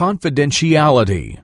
confidentiality.